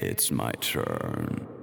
It's my turn.